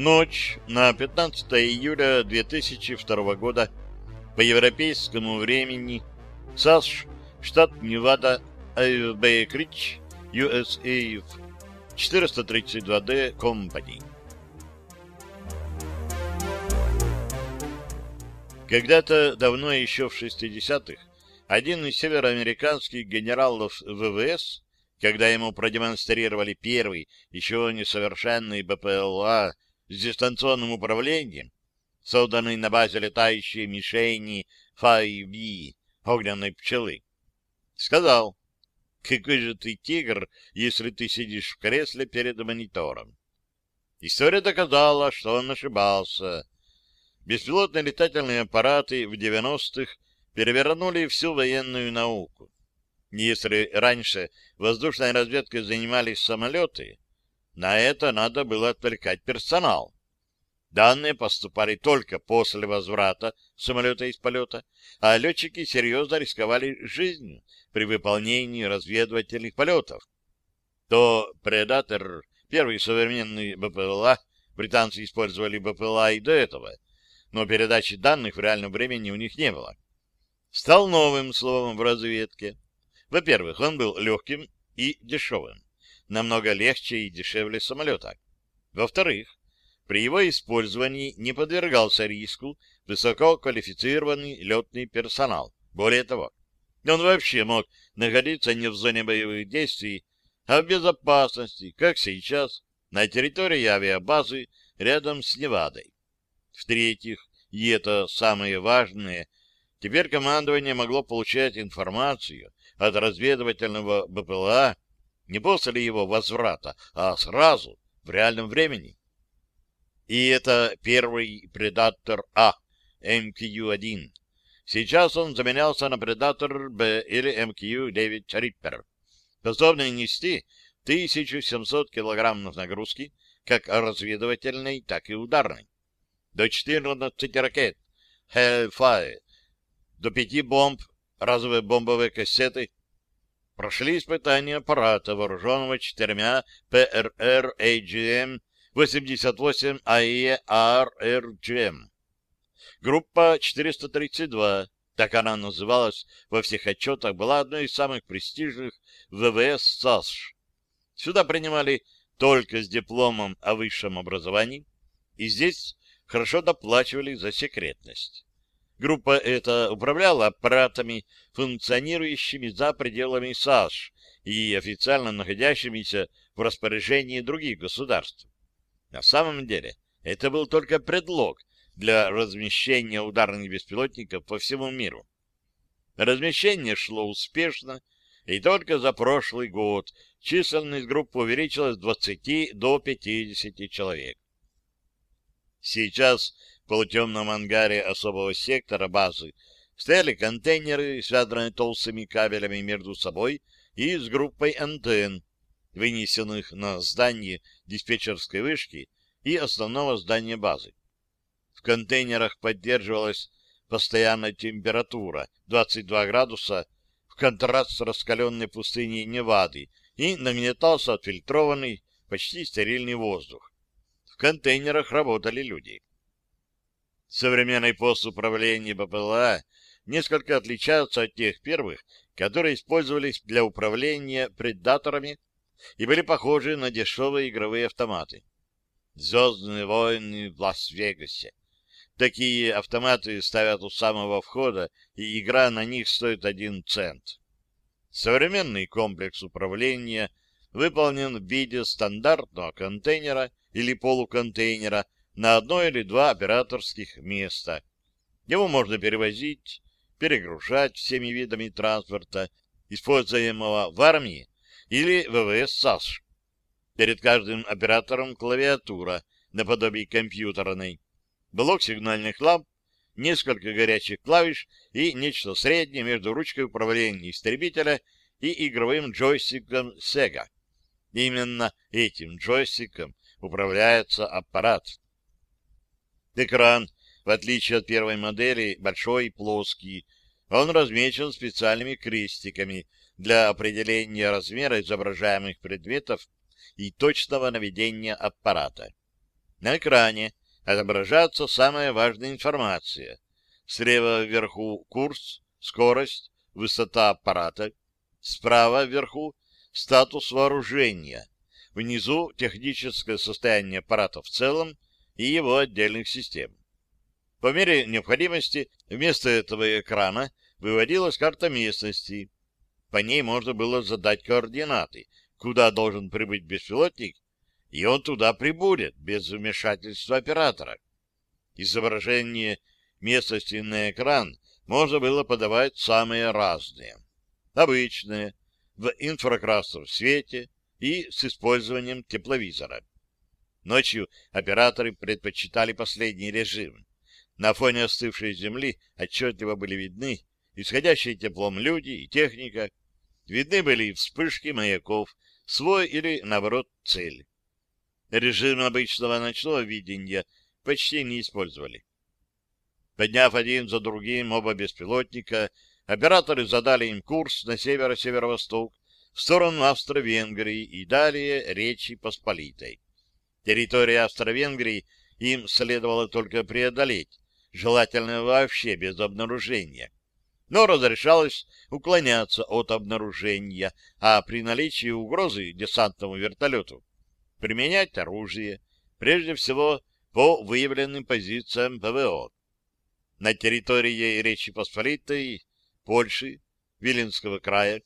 Ночь на 15 июля 2002 года по европейскому времени САСШ, штат Невада, АФБ Крич, USAF, 432D Company. Когда-то давно, еще в 60-х, один из североамериканских генералов ВВС, когда ему продемонстрировали первый, еще несовершенный БПЛА с дистанционным управлением, созданный на базе летающей мишени 5B, огненной пчелы, сказал, какой же ты тигр, если ты сидишь в кресле перед монитором. История доказала, что он ошибался. Беспилотные летательные аппараты в 90-х перевернули всю военную науку. Если раньше воздушной разведкой занимались самолеты, на это надо было отвлекать персонал. Данные поступали только после возврата самолета из полета, а летчики серьезно рисковали жизнью при выполнении разведывательных полетов. То «Предатор», первый современный БПЛА, британцы использовали БПЛА и до этого, но передачи данных в реальном времени у них не было. Стал новым словом в разведке. Во-первых, он был легким и дешевым, намного легче и дешевле самолета. Во-вторых, при его использовании не подвергался риску высококвалифицированный летный персонал. Более того, он вообще мог находиться не в зоне боевых действий, а в безопасности, как сейчас, на территории авиабазы рядом с Невадой. В-третьих, и это самое важное, теперь командование могло получать информацию от разведывательного БПЛА не после его возврата, а сразу, в реальном времени. И это первый предатор А, МКЮ-1. Сейчас он заменялся на предатор Б или МКЮ-9 Риппер, способный нести 1700 килограммов нагрузки, как разведывательной, так и ударной. До 14 ракет Hellfire, до 5 бомб, разовые бомбовые кассеты. Прошли испытания аппарата, вооруженного четырьмя ПРР AGM 88 АЕ-РРГМ. Группа 432, так она называлась во всех отчетах, была одной из самых престижных ВВС САСШ. Сюда принимали только с дипломом о высшем образовании, и здесь хорошо доплачивали за секретность. Группа эта управляла аппаратами, функционирующими за пределами САСШ и официально находящимися в распоряжении других государств. На самом деле, это был только предлог для размещения ударных беспилотников по всему миру. Размещение шло успешно, и только за прошлый год численность группы увеличилась с 20 до 50 человек. Сейчас полутемном ангаре особого сектора базы стояли контейнеры, связанные толстыми кабелями между собой и с группой антенн, вынесенных на здание диспетчерской вышки и основного здания базы. В контейнерах поддерживалась постоянная температура 22 градуса в контраст с раскаленной пустыней Невады и нагнетался отфильтрованный, почти стерильный воздух. В контейнерах работали люди. Современный пост управления БПЛА несколько отличается от тех первых, которые использовались для управления предаторами и были похожи на дешевые игровые автоматы. «Звездные войны» в Лас-Вегасе. Такие автоматы ставят у самого входа, и игра на них стоит один цент. Современный комплекс управления выполнен в виде стандартного контейнера или полуконтейнера на одно или два операторских места. Его можно перевозить, перегружать всеми видами транспорта, используемого в армии или ВВС САС. Перед каждым оператором клавиатура наподобие компьютерной, блок сигнальных ламп, несколько горячих клавиш и нечто среднее между ручкой управления истребителя и игровым джойстиком Sega. Именно этим джойстиком управляется аппарат. Экран, в отличие от первой модели, большой и плоский. Он размечен специальными крестиками для определения размера изображаемых предметов и точного наведения аппарата. На экране отображаться самая важная информация. Слева вверху курс, скорость, высота аппарата. Справа вверху статус вооружения. Внизу техническое состояние аппарата в целом и его отдельных систем. По мере необходимости вместо этого экрана выводилась карта местности. По ней можно было задать координаты, куда должен прибыть беспилотник, и он туда прибудет без вмешательства оператора. Изображение местности на экран можно было подавать самые разные. Обычные, в инфракрасном свете и с использованием тепловизора. Ночью операторы предпочитали последний режим. На фоне остывшей земли отчетливо были видны исходящие теплом люди и техника. Видны были вспышки маяков, свой или, наоборот, цель. Режим обычного ночного видения почти не использовали. Подняв один за другим оба беспилотника, операторы задали им курс на северо-северо-восток в сторону Австро-Венгрии и далее Речи Посполитой. Территория Австро-Венгрии им следовало только преодолеть, желательно вообще без обнаружения. Но разрешалось уклоняться от обнаружения, а при наличии угрозы десантному вертолету применять оружие, прежде всего по выявленным позициям ПВО. На территории Речи Посполитой, Польши, Виленского края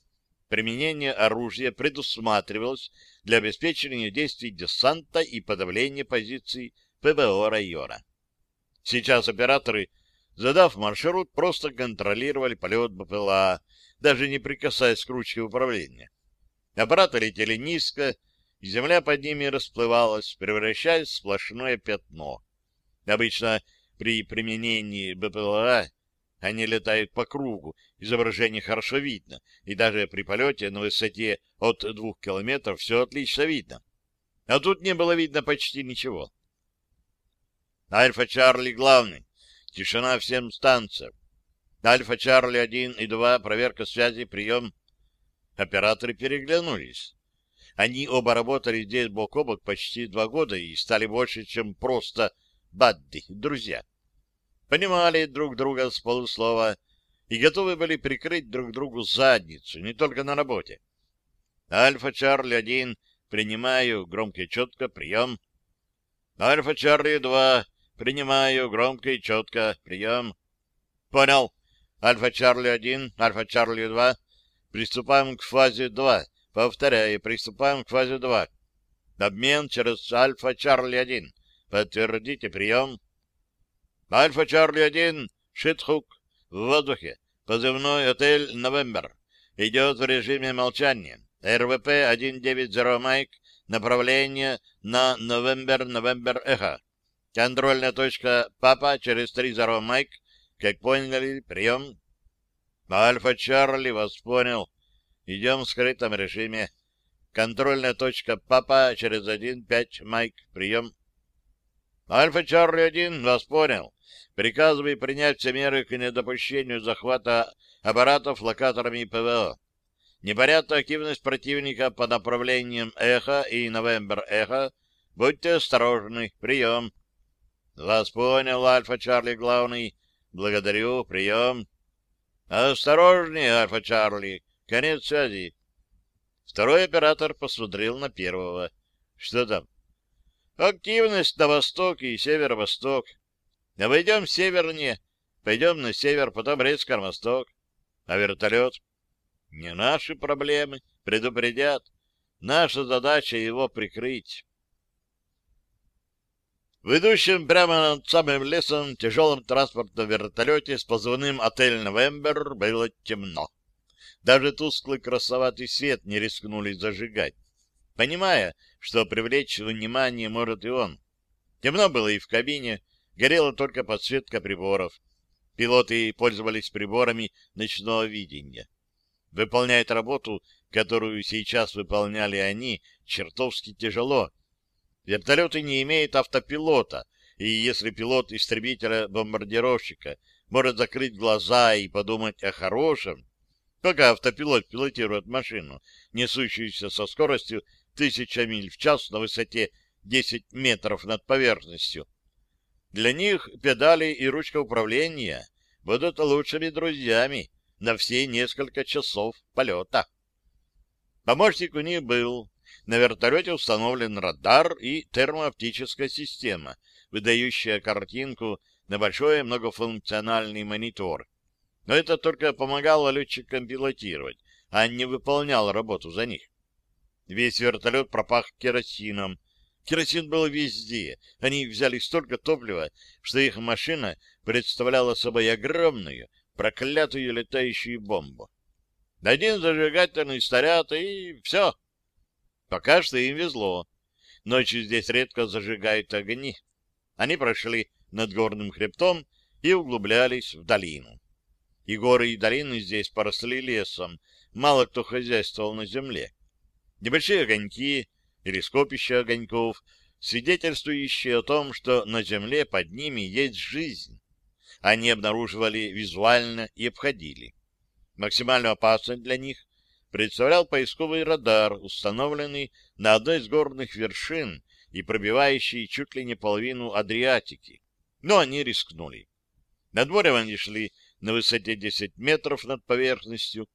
применение оружия предусматривалось для обеспечения действий десанта и подавления позиций ПВО района. Сейчас операторы, задав маршрут, просто контролировали полет БПЛА, даже не прикасаясь к ручке управления. Аппараты летели низко, и земля под ними расплывалась, превращаясь в сплошное пятно. Обычно при применении БПЛА они летают по кругу, изображение хорошо видно, и даже при полете на высоте от двух километров все отлично видно. А тут не было видно почти ничего. Альфа Чарли главный. Тишина всем станциям. Альфа Чарли 1 и 2, проверка связи, прием. Операторы переглянулись. Они оба работали здесь бок о бок почти два года и стали больше, чем просто бадди, друзья понимали друг друга с полуслова и готовы были прикрыть друг другу задницу, не только на работе. Альфа Чарли 1, принимаю, громко и четко, прием. Альфа Чарли 2, принимаю, громко и четко, прием. Понял. Альфа Чарли 1, Альфа Чарли 2, приступаем к фазе 2. Повторяю, приступаем к фазе 2. Обмен через Альфа Чарли 1. Подтвердите прием. Альфа Чарли-1, Шитхук, в воздухе. Позывной отель «Новембер». Идет в режиме молчания. РВП 190 Майк. Направление на Новембер-Новембер Эхо. Контрольная точка Папа через 30 Майк. Как поняли, прием. Альфа Чарли вас понял. Идем в скрытом режиме. Контрольная точка Папа через 1-5 Майк. Прием. Альфа Чарли-1 вас понял. Приказываю принять все меры к недопущению захвата аппаратов локаторами ПВО. Непорядная активность противника по направлениям Эхо и Новембер-Эхо. Будьте осторожны. Прием. Вас понял, Альфа Чарли главный. Благодарю. Прием. Осторожнее, Альфа Чарли. Конец связи. Второй оператор посмотрел на первого. Что там? Активность на востоке и северо-восток. Обойдем севернее, пойдем на север, потом резко на восток. А вертолет? Не наши проблемы, предупредят. Наша задача его прикрыть. В идущем прямо над самым лесом тяжелом транспортном вертолете с позывным «Отель Новембер» было темно. Даже тусклый красоватый свет не рискнули зажигать, понимая, что привлечь внимание может и он. Темно было и в кабине, горела только подсветка приборов. Пилоты пользовались приборами ночного видения. Выполнять работу, которую сейчас выполняли они, чертовски тяжело. Вертолеты не имеют автопилота, и если пилот истребителя-бомбардировщика может закрыть глаза и подумать о хорошем, пока автопилот пилотирует машину, несущуюся со скоростью тысяча миль в час на высоте 10 метров над поверхностью. Для них педали и ручка управления будут лучшими друзьями на все несколько часов полета. Помощник у них был. На вертолете установлен радар и термооптическая система, выдающая картинку на большой многофункциональный монитор. Но это только помогало летчикам пилотировать, а не выполнял работу за них. Весь вертолет пропах керосином. Керосин был везде. Они взяли столько топлива, что их машина представляла собой огромную, проклятую летающую бомбу. Один зажигательный снаряд, и все. Пока что им везло. Ночью здесь редко зажигают огни. Они прошли над горным хребтом и углублялись в долину. И горы, и долины здесь поросли лесом. Мало кто хозяйствовал на земле. Небольшие огоньки или скопища огоньков, свидетельствующие о том, что на земле под ними есть жизнь. Они обнаруживали визуально и обходили. Максимально опасность для них представлял поисковый радар, установленный на одной из горных вершин и пробивающий чуть ли не половину Адриатики. Но они рискнули. Над морем они шли на высоте 10 метров над поверхностью.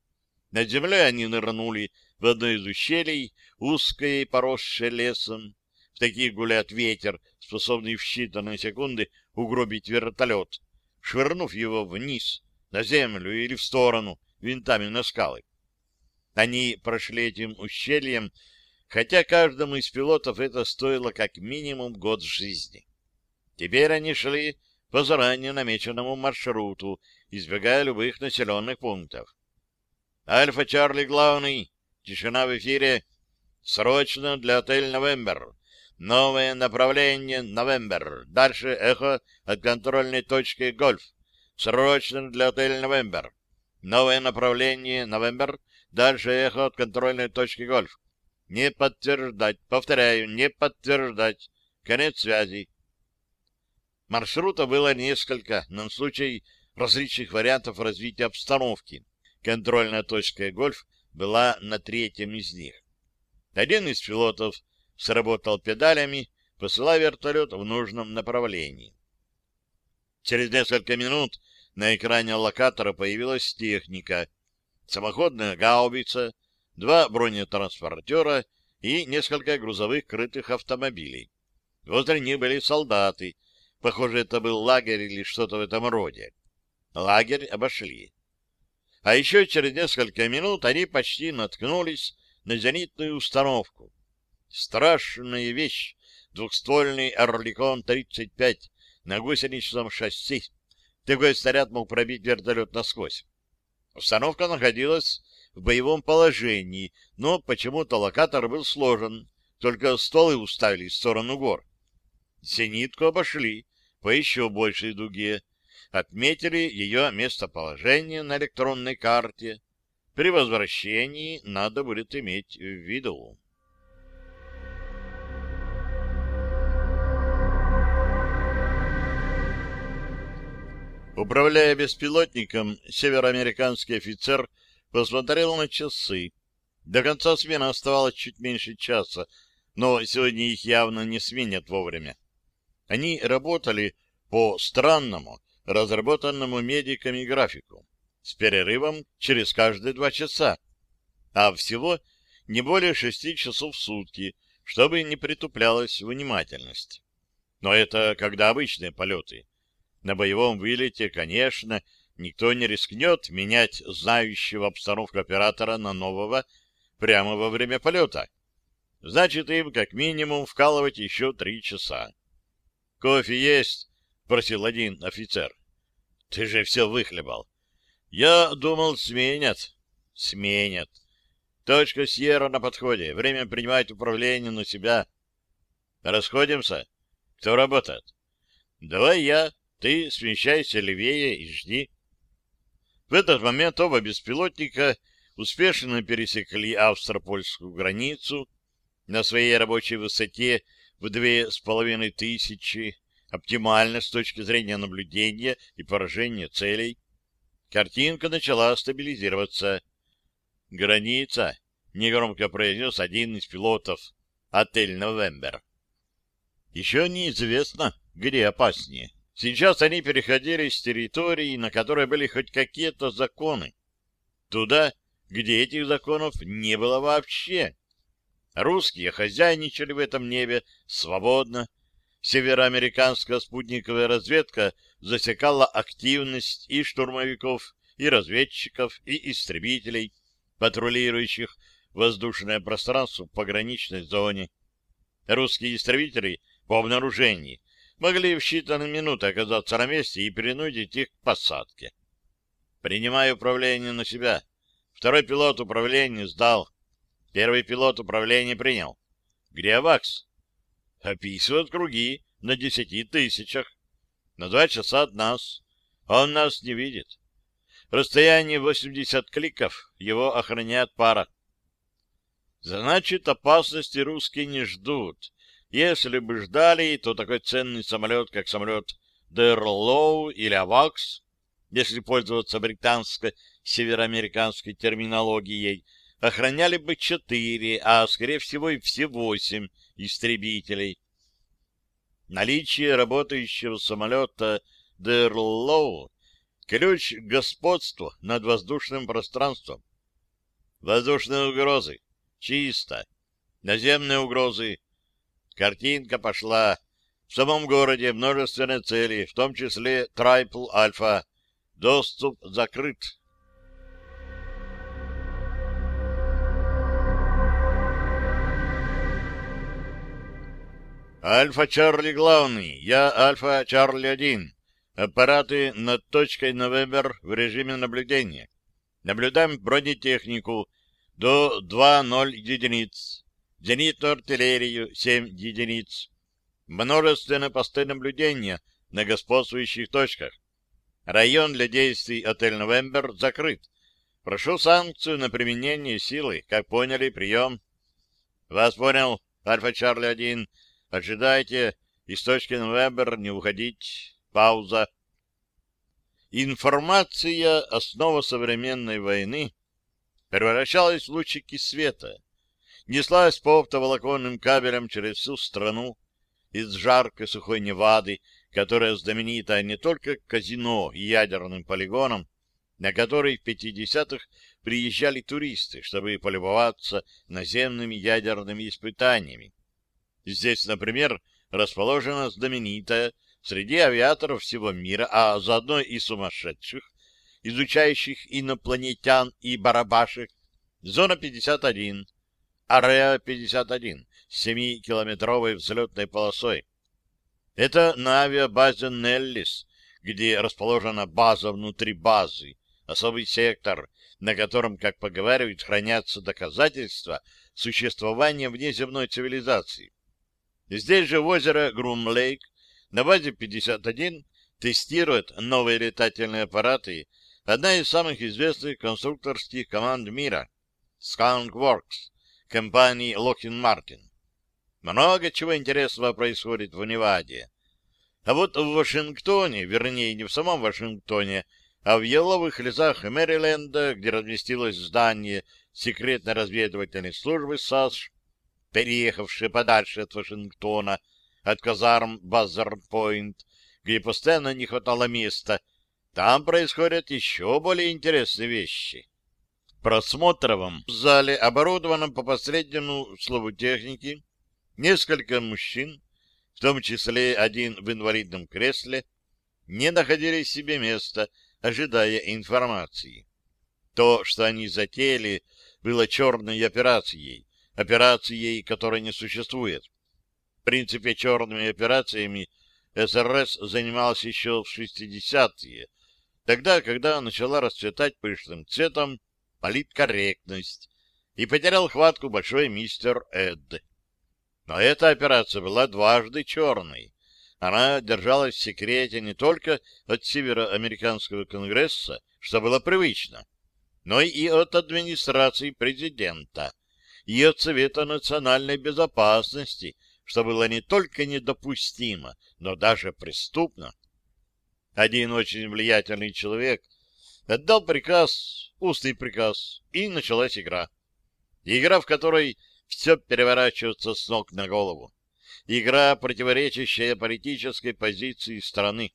Над землей они нырнули в одно из ущелий, узкое и поросшее лесом. В таких гуляет ветер, способный в считанные секунды угробить вертолет, швырнув его вниз, на землю или в сторону, винтами на скалы. Они прошли этим ущельем, хотя каждому из пилотов это стоило как минимум год жизни. Теперь они шли по заранее намеченному маршруту, избегая любых населенных пунктов. Альфа Чарли главный, тишина в эфире, срочно для отель «Новембер». Новое направление «Новембер». Дальше эхо от контрольной точки «Гольф». Срочно для отель «Новембер». Новое направление «Новембер». Дальше эхо от контрольной точки «Гольф». Не подтверждать. Повторяю, не подтверждать. Конец связи. Маршрута было несколько, на случай различных вариантов развития обстановки. Контрольная точка «Гольф» была на третьем из них. Один из пилотов сработал педалями, посылая вертолет в нужном направлении. Через несколько минут на экране локатора появилась техника. Самоходная гаубица, два бронетранспортера и несколько грузовых крытых автомобилей. Возле них были солдаты. Похоже, это был лагерь или что-то в этом роде. Лагерь обошли. А еще через несколько минут они почти наткнулись на зенитную установку. Страшная вещь — двухствольный «Орликон-35» на гусеничном шасси. Такой снаряд мог пробить вертолет насквозь. Установка находилась в боевом положении, но почему-то локатор был сложен, только стволы уставили в сторону гор. Зенитку обошли по еще большей дуге, отметили ее местоположение на электронной карте. При возвращении надо будет иметь в виду. Управляя беспилотником, североамериканский офицер посмотрел на часы. До конца смены оставалось чуть меньше часа, но сегодня их явно не сменят вовремя. Они работали по странному, разработанному медиками графику, с перерывом через каждые два часа, а всего не более шести часов в сутки, чтобы не притуплялась внимательность. Но это когда обычные полеты. На боевом вылете, конечно, никто не рискнет менять знающего обстановку оператора на нового прямо во время полета. Значит, им как минимум вкалывать еще три часа. — Кофе есть? — просил один офицер. — Ты же все выхлебал. — Я думал, сменят. — Сменят. Точка Сьерра на подходе. Время принимать управление на себя. — Расходимся? Кто работает? — Давай я. Ты смещайся левее и жди. В этот момент оба беспилотника успешно пересекли австро-польскую границу на своей рабочей высоте в две с половиной тысячи, оптимально с точки зрения наблюдения и поражения целей. Картинка начала стабилизироваться. «Граница», — негромко произнес один из пилотов, «отель «Новембер». Еще неизвестно, где опаснее. Сейчас они переходили с территории, на которой были хоть какие-то законы, туда, где этих законов не было вообще. Русские хозяйничали в этом небе свободно. Североамериканская спутниковая разведка засекала активность и штурмовиков, и разведчиков, и истребителей, патрулирующих воздушное пространство в пограничной зоне. Русские истребители по обнаружении могли в считанные минуты оказаться на месте и принудить их к посадке. Принимаю управление на себя. Второй пилот управления сдал. Первый пилот управления принял. Где Авакс? Описывают круги на десяти тысячах. На два часа от нас. Он нас не видит. Расстояние 80 кликов, его охраняет пара. Значит, опасности русские не ждут. Если бы ждали, то такой ценный самолет, как самолет Дерлоу или Авакс, если пользоваться британской североамериканской терминологией, охраняли бы четыре, а, скорее всего, и все восемь истребителей. Наличие работающего самолета Дерлоу Ключ к господству над воздушным пространством. Воздушные угрозы. Чисто. Наземные угрозы. Картинка пошла. В самом городе множественные цели, в том числе Трайпл Альфа. Доступ закрыт. Альфа Чарли главный. Я Альфа Чарли один. Аппараты над точкой Новембер в режиме наблюдения. Наблюдаем бронетехнику до 2-0 единиц. Зенитную артиллерию 7 единиц. Множественные посты наблюдения на господствующих точках. Район для действий отель Новембер закрыт. Прошу санкцию на применение силы. Как поняли, прием. Вас понял, Альфа Чарли 1. Ожидайте. Из точки Новембер не уходить. Пауза. Информация — основа современной войны — превращалась в лучики света, неслась по оптоволоконным кабелям через всю страну из жаркой сухой Невады, которая знаменита не только казино и ядерным полигоном, на который в 50-х приезжали туристы, чтобы полюбоваться наземными ядерными испытаниями. Здесь, например, расположена знаменитая среди авиаторов всего мира, а заодно и сумасшедших, изучающих инопланетян и барабашек, зона 51, Ареа 51 с 7-километровой взлетной полосой. Это на авиабазе Неллис, где расположена база внутри базы, особый сектор, на котором, как поговаривают, хранятся доказательства существования внеземной цивилизации. Здесь же в озеро Грум-Лейк на базе 51 тестирует новые летательные аппараты одна из самых известных конструкторских команд мира — Skunk Works, компании Lockheed Martin. Много чего интересного происходит в Неваде. А вот в Вашингтоне, вернее, не в самом Вашингтоне, а в еловых лесах Мэриленда, где разместилось здание секретной разведывательной службы САС, переехавшее подальше от Вашингтона, от казарм Баззард-Пойнт, где постоянно не хватало места, там происходят еще более интересные вещи. В просмотровом зале, оборудованном по последнему слову техники, несколько мужчин, в том числе один в инвалидном кресле, не находили себе места, ожидая информации. То, что они затеяли, было черной операцией, операцией, которой не существует принципе, черными операциями СРС занимался еще в 60-е, тогда, когда начала расцветать пышным цветом политкорректность, и потерял хватку большой мистер Эд. Но эта операция была дважды черной. Она держалась в секрете не только от Североамериканского конгресса, что было привычно, но и от администрации президента, и от Совета национальной безопасности, что было не только недопустимо, но даже преступно. Один очень влиятельный человек отдал приказ, устный приказ, и началась игра. Игра, в которой все переворачивается с ног на голову. игра, противоречащая политической позиции страны.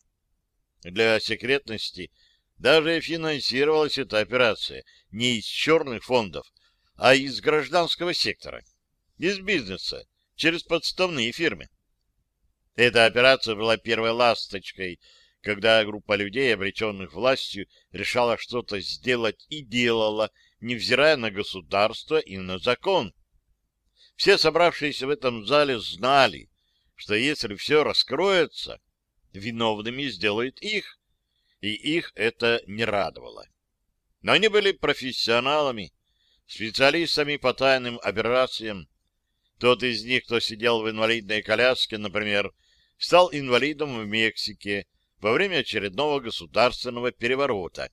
Для секретности даже финансировалась эта операция не из черных фондов, а из гражданского сектора, из бизнеса, через подставные фирмы. Эта операция была первой ласточкой, когда группа людей, обреченных властью, решала что-то сделать и делала, невзирая на государство и на закон. Все собравшиеся в этом зале знали, что если все раскроется, виновными сделают их, и их это не радовало. Но они были профессионалами, специалистами по тайным операциям. Тот из них, кто сидел в инвалидной коляске, например, стал инвалидом в Мексике во время очередного государственного переворота,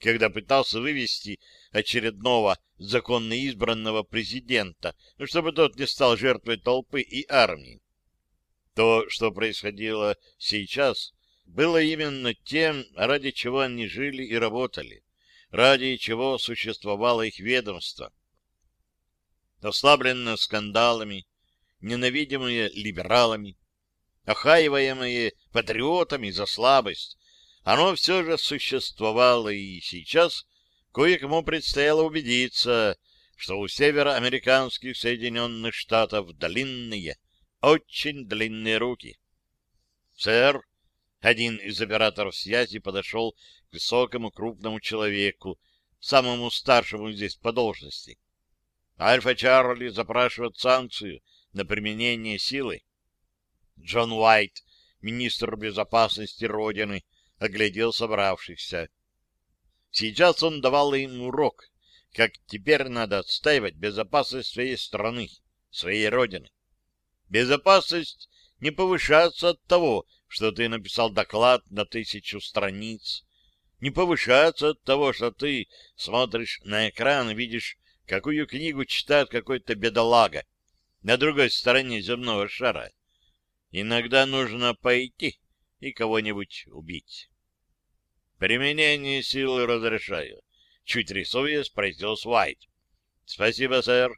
когда пытался вывести очередного законно избранного президента, чтобы тот не стал жертвой толпы и армии. То, что происходило сейчас, было именно тем, ради чего они жили и работали, ради чего существовало их ведомство. Ослабленное скандалами, ненавидимые либералами, охаиваемые патриотами за слабость, оно все же существовало, и сейчас кое-кому предстояло убедиться, что у североамериканских Соединенных Штатов длинные, очень длинные руки. «Сэр!» Один из операторов связи подошел к высокому крупному человеку, самому старшему здесь по должности. Альфа Чарли запрашивает санкцию на применение силы. Джон Уайт, министр безопасности Родины, оглядел собравшихся. Сейчас он давал им урок, как теперь надо отстаивать безопасность своей страны, своей Родины. Безопасность не повышается от того, что ты написал доклад на тысячу страниц, не повышается от того, что ты смотришь на экран и видишь, какую книгу читает какой-то бедолага на другой стороне земного шара. Иногда нужно пойти и кого-нибудь убить. Применение силы разрешаю. Чуть рисуясь, произнес Уайт. Спасибо, сэр.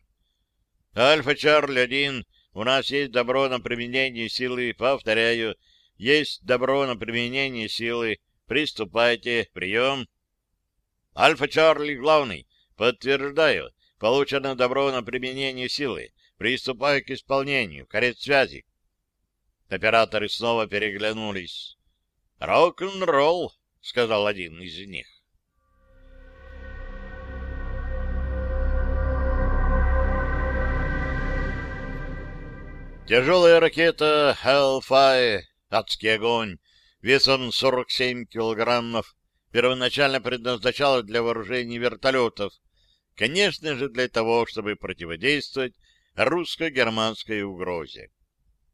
Альфа Чарли один у нас есть добро на применение силы. Повторяю, есть добро на применение силы. Приступайте. Прием. Альфа Чарли главный. Подтверждаю. Получено добро на применение силы. Приступаю к исполнению. Карет связи. Операторы снова переглянулись. «Рок-н-ролл», — сказал один из них. Тяжелая ракета Hellfire, адский огонь, весом 47 килограммов, первоначально предназначалась для вооружения вертолетов, конечно же, для того, чтобы противодействовать русско-германской угрозе.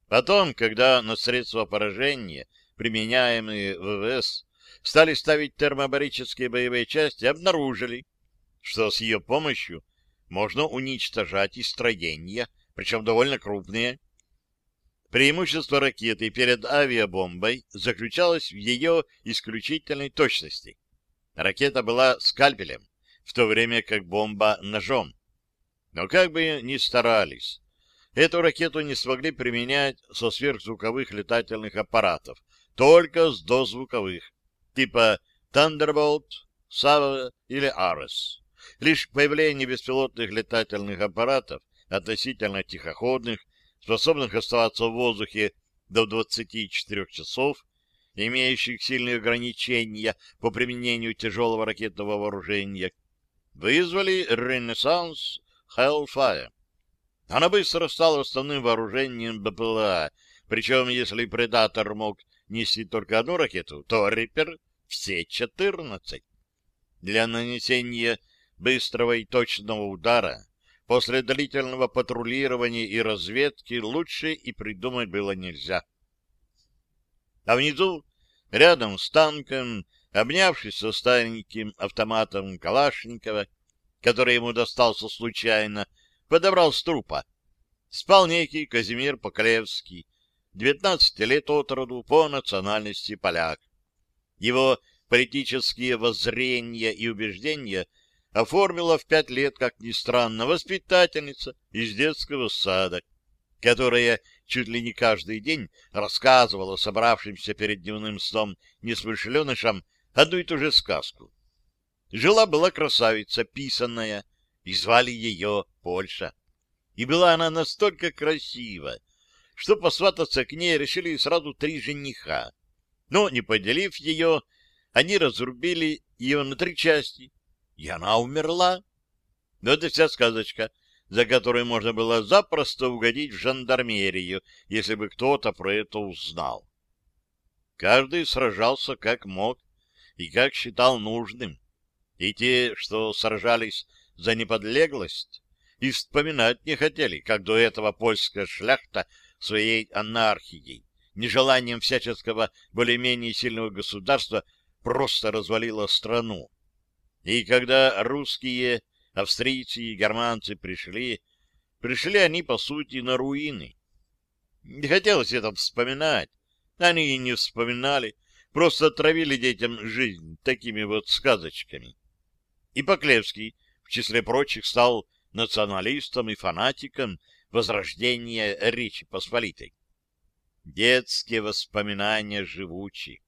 Потом, когда на средства поражения, применяемые ВВС, стали ставить термобарические боевые части, обнаружили, что с ее помощью можно уничтожать и строения, причем довольно крупные, Преимущество ракеты перед авиабомбой заключалось в ее исключительной точности. Ракета была скальпелем, в то время как бомба — ножом. Но как бы ни старались, эту ракету не смогли применять со сверхзвуковых летательных аппаратов, только с дозвуковых, типа Thunderbolt, Sava или Ares. Лишь появление беспилотных летательных аппаратов, относительно тихоходных, способных оставаться в воздухе до 24 часов, имеющих сильные ограничения по применению тяжелого ракетного вооружения, вызвали ренессанс Hellfire. Она быстро стала основным вооружением БПЛА, причем если Предатор мог нести только одну ракету, то Риппер — все 14. Для нанесения быстрого и точного удара После длительного патрулирования и разведки лучше и придумать было нельзя. А внизу, рядом с танком, обнявшись со стареньким автоматом Калашникова, который ему достался случайно, подобрал с трупа. Спал некий Казимир Поколевский, 19 лет от роду, по национальности поляк. Его политические воззрения и убеждения — оформила в пять лет, как ни странно, воспитательница из детского сада. которая чуть ли не каждый день рассказывала собравшимся перед дневным сном несмышленышам одну и ту же сказку. Жила-была красавица, писанная, и звали ее Польша. И была она настолько красива, что посвататься к ней решили сразу три жениха. Но, не поделив ее, они разрубили ее на три части, и она умерла. Вот и вся сказочка, за которой можно было запросто угодить в жандармерию, если бы кто-то про это узнал. Каждый сражался как мог и как считал нужным. И те, что сражались за неподлеглость, и вспоминать не хотели, как до этого польская шляхта своей анархией, нежеланием всяческого более-менее сильного государства просто развалила страну. И когда русские, австрийцы и германцы пришли, пришли они, по сути, на руины. Не хотелось это вспоминать. Они и не вспоминали, просто отравили детям жизнь такими вот сказочками. И Поклевский, в числе прочих, стал националистом и фанатиком возрождения Речи Посполитой. Детские воспоминания живучи.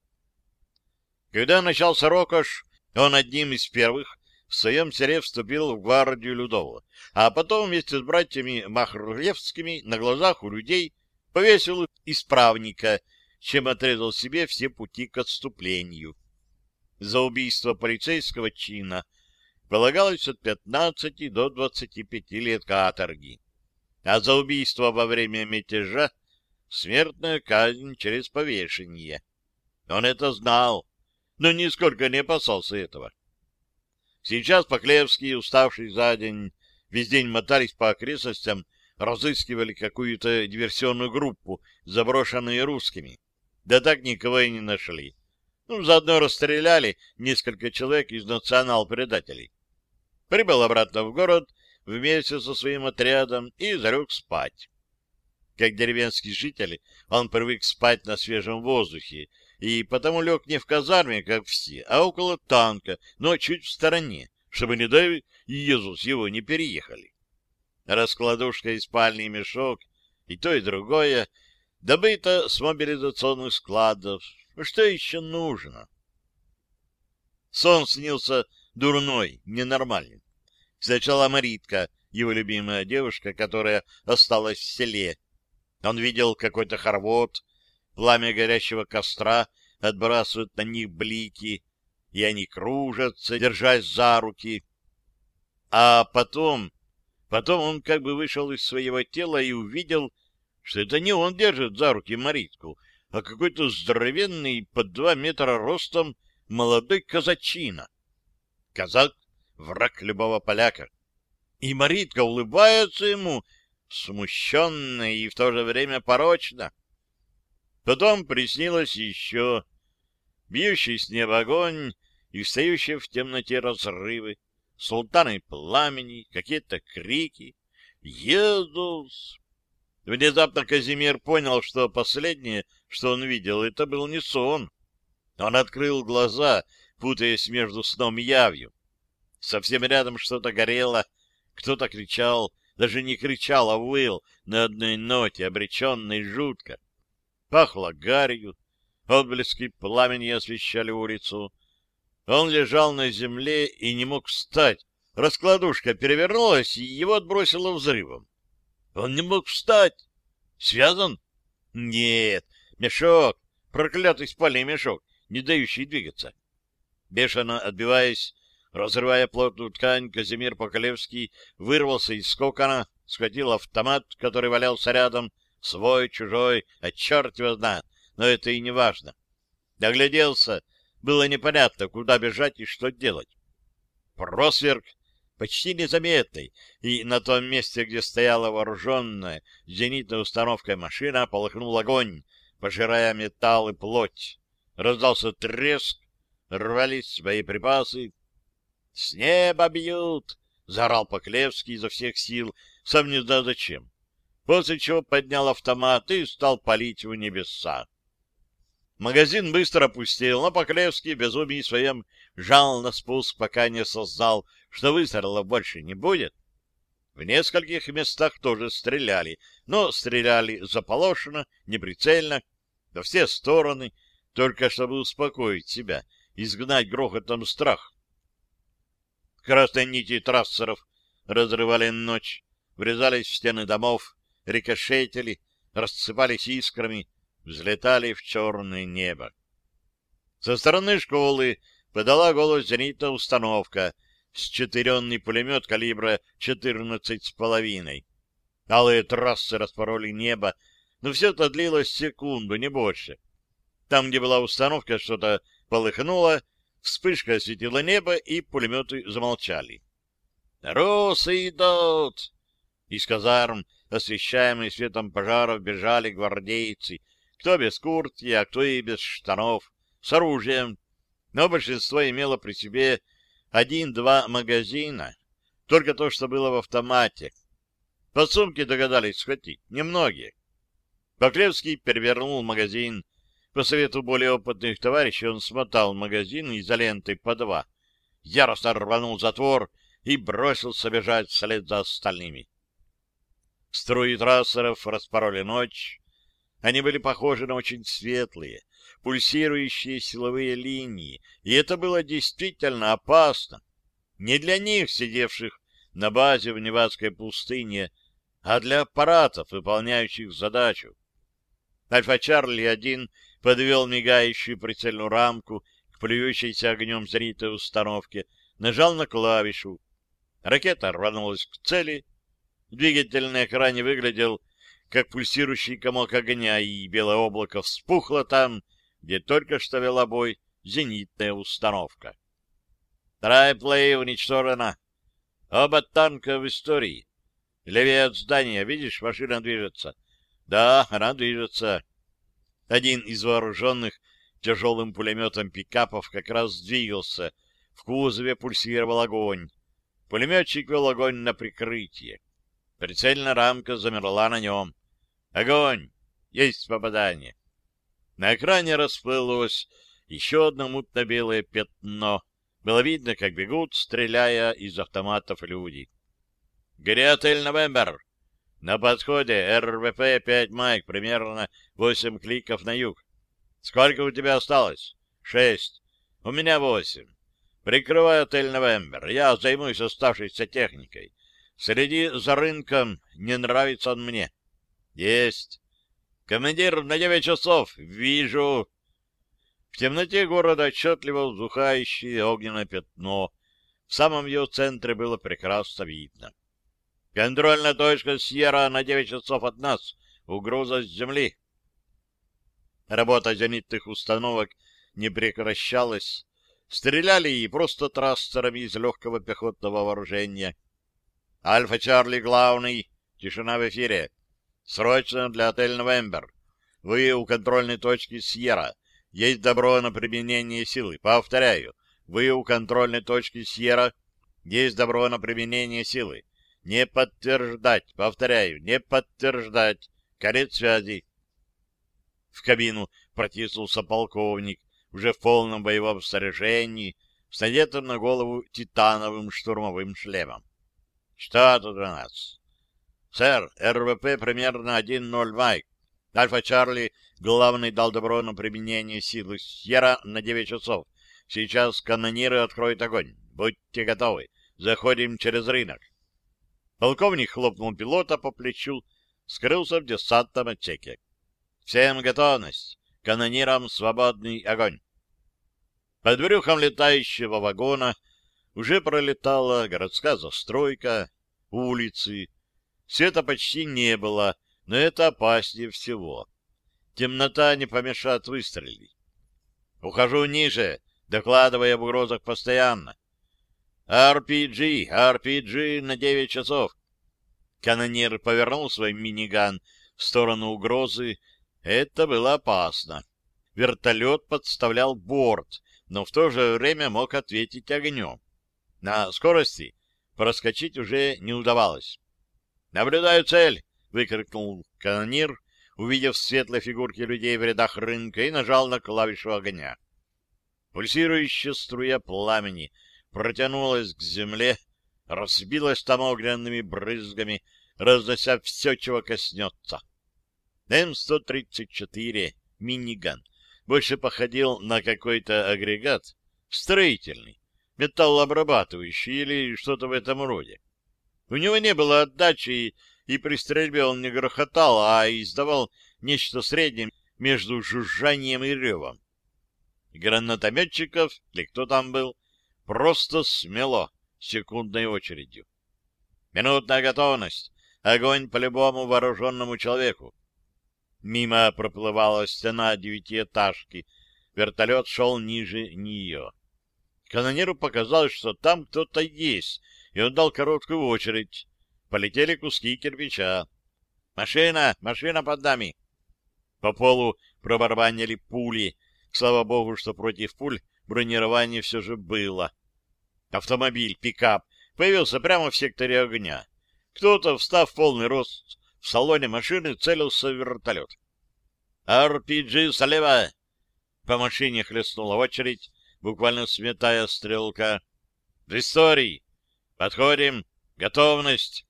Когда начался Рокош, он одним из первых в своем селе вступил в гвардию Людова, а потом вместе с братьями Махрлевскими на глазах у людей повесил исправника, чем отрезал себе все пути к отступлению. За убийство полицейского чина полагалось от 15 до 25 лет каторги а за убийство во время мятежа смертная казнь через повешение. Он это знал, но нисколько не опасался этого. Сейчас Поклевский, уставший за день, весь день мотались по окрестностям, разыскивали какую-то диверсионную группу, заброшенную русскими. Да так никого и не нашли. Ну, заодно расстреляли несколько человек из национал-предателей. Прибыл обратно в город вместе со своим отрядом и залег спать. Как деревенский житель, он привык спать на свежем воздухе, и потому лег не в казарме, как все, а около танка, но чуть в стороне, чтобы, не дай Иисус, его не переехали. Раскладушка и спальный мешок, и то, и другое, добыто с мобилизационных складов. Что еще нужно? Сон снился дурной, ненормальный. Сначала Маритка, его любимая девушка, которая осталась в селе. Он видел какой-то хоровод, пламя горящего костра отбрасывают на них блики, и они кружатся, держась за руки. А потом, потом он как бы вышел из своего тела и увидел, что это не он держит за руки Маритку, а какой-то здоровенный под два метра ростом молодой казачина. Казак враг любого поляка. И Маритка улыбается ему, смущенно и в то же время порочно. Потом приснилось еще бьющий с неба огонь и встающие в темноте разрывы, султаны пламени, какие-то крики. «Езус!» Внезапно Казимир понял, что последнее, что он видел, это был не сон. Он открыл глаза, путаясь между сном и явью. Совсем рядом что-то горело, кто-то кричал, даже не кричал, а выл на одной ноте, обреченно жутко. Пахло гарью, отблески пламени освещали улицу. Он лежал на земле и не мог встать. Раскладушка перевернулась, и его отбросило взрывом. Он не мог встать. Связан? Нет, мешок, проклятый спальный мешок, не дающий двигаться. Бешено отбиваясь, Разрывая плотную ткань, Казимир Поколевский вырвался из скокона, схватил автомат, который валялся рядом, свой, чужой, а черт его знает, но это и не важно. Догляделся, было непонятно, куда бежать и что делать. Просверк почти незаметный, и на том месте, где стояла вооруженная зенитной установкой машина, полыхнул огонь, пожирая металл и плоть. Раздался треск, рвались боеприпасы, «С неба бьют!» — заорал Поклевский изо всех сил, сам не знаю зачем. После чего поднял автомат и стал палить в небеса. Магазин быстро опустел, но Поклевский в безумии своем жал на спуск, пока не создал, что выстрелов больше не будет. В нескольких местах тоже стреляли, но стреляли заполошенно, неприцельно, во все стороны, только чтобы успокоить себя, изгнать грохотом страх. Красные нити трассеров разрывали ночь, врезались в стены домов, рикошетили, рассыпались искрами, взлетали в черное небо. Со стороны школы подала голос зенитная установка, счетыренный пулемет калибра 14,5. Алые трассы распороли небо, но все это длилось секунду, не больше. Там, где была установка, что-то полыхнуло, вспышка осветила небо, и пулеметы замолчали. «Русы идут!» Из казарм, освещаемые светом пожаров, бежали гвардейцы, кто без куртки, а кто и без штанов, с оружием, но большинство имело при себе один-два магазина, только то, что было в автомате. Подсумки догадались схватить, немногие. Поклевский перевернул магазин. По совету более опытных товарищей он смотал магазин изолентой по два, яростно рванул затвор и бросился бежать вслед за остальными. Струи трассеров распороли ночь. Они были похожи на очень светлые, пульсирующие силовые линии, и это было действительно опасно. Не для них, сидевших на базе в Невадской пустыне, а для аппаратов, выполняющих задачу. Альфа-Чарли-1 подвел мигающую прицельную рамку к плюющейся огнем зритой установке, нажал на клавишу. Ракета рванулась к цели. Двигатель на экране выглядел как пульсирующий комок огня, и белое облако вспухло там, где только что вела бой зенитная установка. Трайплей уничтожена. Оба танка в истории. Левее от здания, видишь, машина движется. Да, она движется. Один из вооруженных тяжелым пулеметом пикапов как раз двигался. В кузове пульсировал огонь. Пулеметчик вел огонь на прикрытие. Прицельная рамка замерла на нем. Огонь! Есть попадание. На экране расплылось еще одно мутно-белое пятно. Было видно, как бегут, стреляя из автоматов люди. «Горят Эль-Новембер!» «На подходе РВП-5 Майк, примерно восемь кликов на юг. Сколько у тебя осталось?» «Шесть. У меня восемь. Прикрывай отель «Новембер». Я займусь оставшейся техникой. Следи за рынком, не нравится он мне». «Есть. «Командир, на девять часов! Вижу!» В темноте города отчетливо вздухающее огненное пятно. В самом ее центре было прекрасно видно. «Контрольная точка Сьерра на девять часов от нас. Угроза с земли!» Работа зенитных установок не прекращалась. Стреляли и просто трассерами из легкого пехотного вооружения. «Альфа Чарли главный. Тишина в эфире. Срочно для отель «Новембер». Вы у контрольной точки «Сьерра». Есть добро на применение силы. Повторяю, вы у контрольной точки «Сьерра». Есть добро на применение силы. Не подтверждать. Повторяю, не подтверждать. Конец связи. В кабину протиснулся полковник, уже в полном боевом снаряжении, с надетым на голову титановым штурмовым шлемом. — Что тут у нас? Сэр, РВП примерно 1-0 Майк. Альфа Чарли главный дал добро на применение силы Сьерра на 9 часов. Сейчас канониры откроют огонь. Будьте готовы. Заходим через рынок. Полковник хлопнул пилота по плечу, скрылся в десантном отсеке. Всем готовность. Канонирам свободный огонь. Под брюхом летающего вагона уже пролетала городская застройка, улицы, Света почти не было, но это опаснее всего. Темнота не помешает выстрелить. Ухожу ниже, докладывая об угрозах постоянно. RPG, RPG на 9 часов. Канонир повернул свой миниган в сторону угрозы. Это было опасно. Вертолет подставлял борт, но в то же время мог ответить огнем. На скорости проскочить уже не удавалось. «Наблюдаю цель!» — выкрикнул канонир, увидев светлые фигурки людей в рядах рынка, и нажал на клавишу огня. Пульсирующая струя пламени протянулась к земле, разбилась там огненными брызгами, разнося все, чего коснется. М-134 миниган больше походил на какой-то агрегат, строительный, металлообрабатывающий или что-то в этом роде. У него не было отдачи, и при стрельбе он не грохотал, а издавал нечто среднее между жужжанием и ревом. Гранатометчиков, или кто там был, просто смело секундной очередью. Минутная готовность. Огонь по любому вооруженному человеку. Мимо проплывала стена девятиэтажки. Вертолет шел ниже нее. Канонеру показалось, что там кто-то есть, и он дал короткую очередь. Полетели куски кирпича. «Машина! Машина под нами!» По полу пробарбанили пули. Слава богу, что против пуль бронирование все же было. Автомобиль, пикап, появился прямо в секторе огня. Кто-то, встав в полный рост, в салоне машины целился в вертолет. «РПГ слева!» По машине хлестнула очередь, буквально сметая стрелка. «В истории! Подходим! Готовность!»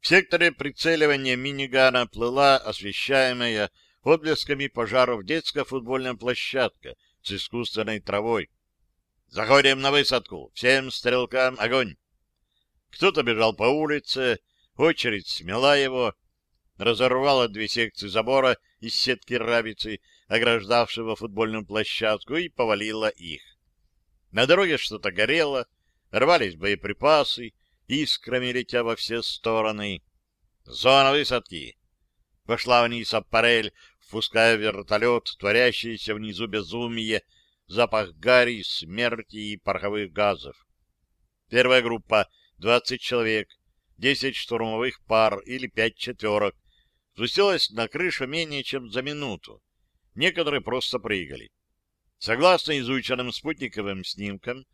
В секторе прицеливания минигана плыла освещаемая отблесками пожаров детская футбольная площадка с искусственной травой. «Заходим на высадку! Всем стрелкам огонь!» Кто-то бежал по улице, очередь смела его, разорвала две секции забора из сетки рабицы, ограждавшего футбольную площадку, и повалила их. На дороге что-то горело, рвались боеприпасы, искрами летя во все стороны. Зона высадки. Пошла вниз аппарель, впуская вертолет, творящееся внизу безумие, запах гари, смерти и пороховых газов. Первая группа — 20 человек, 10 штурмовых пар или 5 четверок, спустилась на крышу менее чем за минуту. Некоторые просто прыгали. Согласно изученным спутниковым снимкам,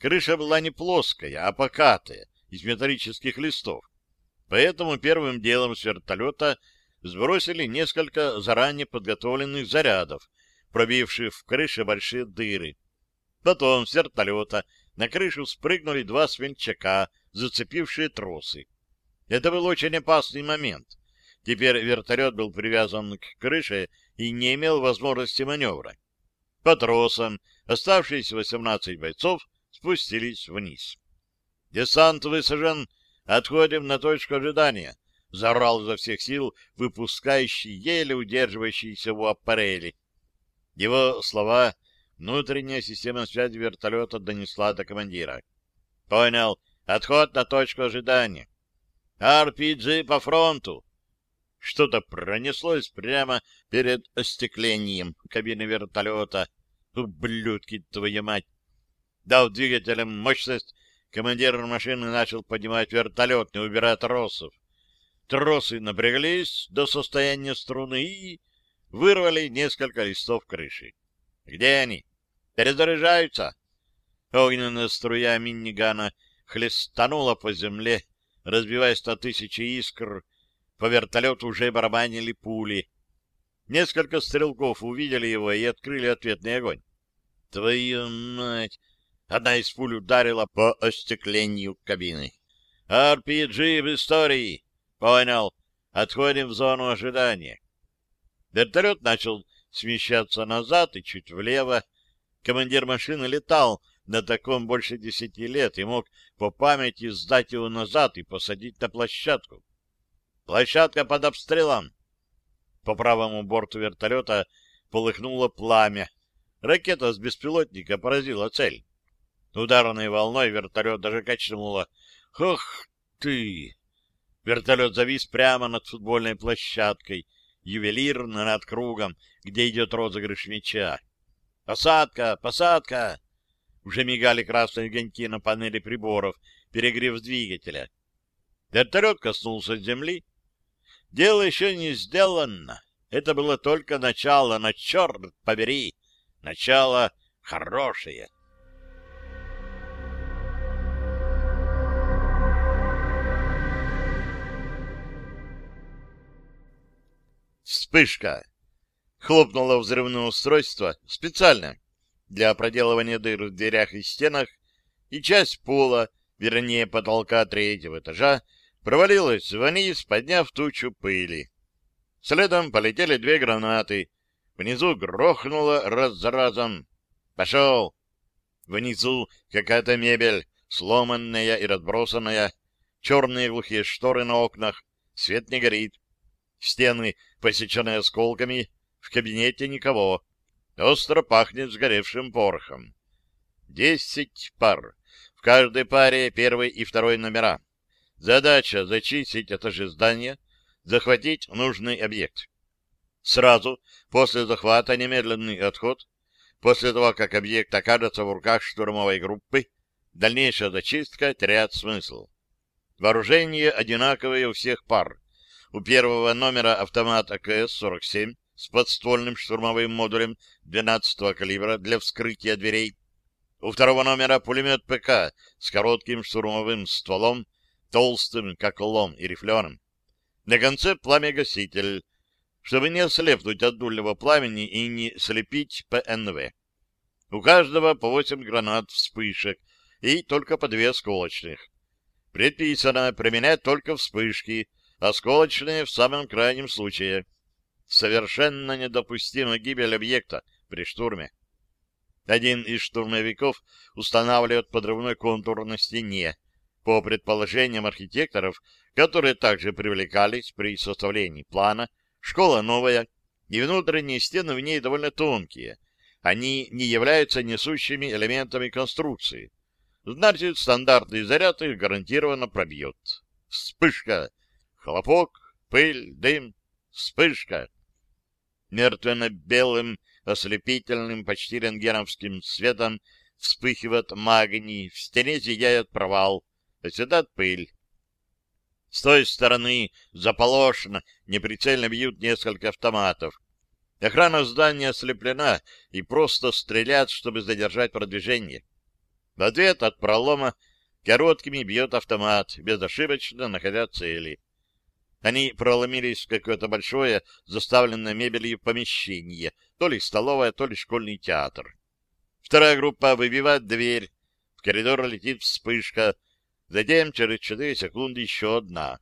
крыша была не плоская, а покатая, из металлических листов. Поэтому первым делом с вертолета сбросили несколько заранее подготовленных зарядов, пробивших в крыше большие дыры. Потом с вертолета на крышу спрыгнули два свинчака, зацепившие тросы. Это был очень опасный момент. Теперь вертолет был привязан к крыше и не имел возможности маневра. По тросам оставшиеся 18 бойцов спустились вниз. «Десант высажен, отходим на точку ожидания», — заорал изо всех сил выпускающий, еле удерживающийся в аппарели. Его слова внутренняя система связи вертолета донесла до командира. «Понял. Отход на точку ожидания. РПГ по фронту». Что-то пронеслось прямо перед остеклением кабины вертолета. Ублюдки, твою мать! Дав двигателям мощность, командир машины начал поднимать вертолет, не убирая тросов. Тросы напряглись до состояния струны и вырвали несколько листов крыши. Где они? Перезаряжаются. Огненная струя минигана хлестанула по земле, разбиваясь на тысячи искр. По вертолету уже барабанили пули. Несколько стрелков увидели его и открыли ответный огонь. Твою мать! Одна из пуль ударила по остеклению кабины. «РПГ в истории!» «Понял. Отходим в зону ожидания». Вертолет начал смещаться назад и чуть влево. Командир машины летал на таком больше десяти лет и мог по памяти сдать его назад и посадить на площадку. «Площадка под обстрелом!» По правому борту вертолета полыхнуло пламя. Ракета с беспилотника поразила цель. Ударной волной вертолет даже качнуло. «Ох ты!» Вертолет завис прямо над футбольной площадкой, ювелирно над кругом, где идет розыгрыш мяча. «Посадка! Посадка!» Уже мигали красные огоньки на панели приборов, перегрев двигателя. Вертолет коснулся земли. Дело еще не сделано. Это было только начало, но черт побери, начало хорошее. Вспышка. Хлопнуло взрывное устройство специально для проделывания дыр в дверях и стенах, и часть пола вернее, потолка третьего этажа, провалилась вниз, подняв тучу пыли. Следом полетели две гранаты. Внизу грохнуло раз за разом. «Пошел!» Внизу какая-то мебель, сломанная и разбросанная, черные глухие шторы на окнах, свет не горит. Стены, посеченные осколками, в кабинете никого. Остро пахнет сгоревшим порохом. Десять пар. В каждой паре первый и второй номера. Задача — зачистить этажи здания, захватить нужный объект. Сразу после захвата немедленный отход. После того, как объект окажется в руках штурмовой группы, дальнейшая зачистка теряет смысл. Вооружение одинаковое у всех пар. У первого номера автомат АКС-47 с подствольным штурмовым модулем 12-го калибра для вскрытия дверей. У второго номера пулемет ПК с коротким штурмовым стволом, толстым, как лом, и рифленым. На конце пламя-гаситель, чтобы не ослепнуть от дульного пламени и не слепить ПНВ. У каждого по восемь гранат вспышек и только по две осколочных. Предписано применять только вспышки, осколочные в самом крайнем случае. Совершенно недопустима гибель объекта при штурме. Один из штурмовиков устанавливает подрывной контур на стене, по предположениям архитекторов, которые также привлекались при составлении плана, школа новая, и внутренние стены в ней довольно тонкие. Они не являются несущими элементами конструкции. Значит, стандартный заряд их гарантированно пробьет. Вспышка! Хлопок, пыль, дым, вспышка мертвенно-белым, ослепительным, почти рентгеновским светом вспыхивает магний, в стене зияет провал, оседает пыль. С той стороны заполошно, неприцельно бьют несколько автоматов. Охрана здания ослеплена и просто стрелят, чтобы задержать продвижение. В ответ от пролома короткими бьет автомат, безошибочно находя цели. Они проломились в какое-то большое, заставленное мебелью помещение, то ли столовая, то ли школьный театр. Вторая группа выбивает дверь, в коридор летит вспышка, затем через четыре секунды еще одна.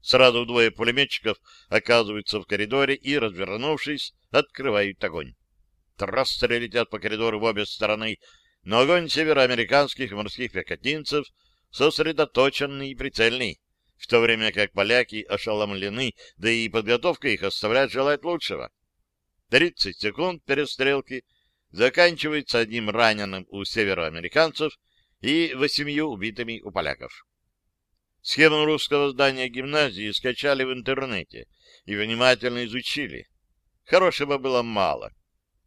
Сразу двое пулеметчиков оказываются в коридоре и, развернувшись, открывают огонь. Трассы летят по коридору в обе стороны, но огонь североамериканских морских пехотинцев сосредоточенный и прицельный в то время как поляки ошеломлены, да и подготовка их оставляет желать лучшего. 30 секунд перестрелки заканчивается одним раненым у североамериканцев и восемью убитыми у поляков. Схему русского здания гимназии скачали в интернете и внимательно изучили. Хорошего было мало.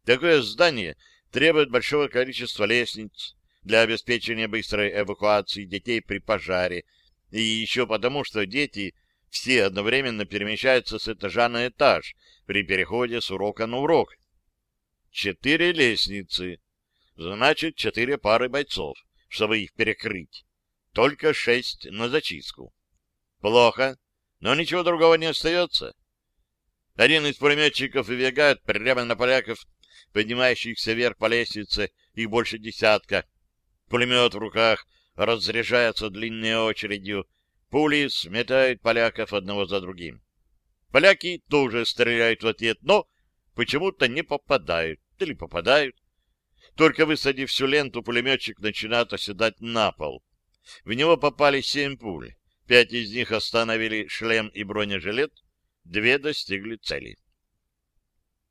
Такое здание требует большого количества лестниц для обеспечения быстрой эвакуации детей при пожаре, и еще потому, что дети все одновременно перемещаются с этажа на этаж при переходе с урока на урок. Четыре лестницы. Значит, четыре пары бойцов, чтобы их перекрыть. Только шесть на зачистку. Плохо, но ничего другого не остается. Один из пулеметчиков выбегает прямо на поляков, поднимающихся вверх по лестнице, их больше десятка. Пулемет в руках, разряжается длинной очередью, пули сметают поляков одного за другим. Поляки тоже стреляют в ответ, но почему-то не попадают, или попадают. Только высадив всю ленту, пулеметчик начинает оседать на пол. В него попали семь пуль. Пять из них остановили шлем и бронежилет, две достигли цели.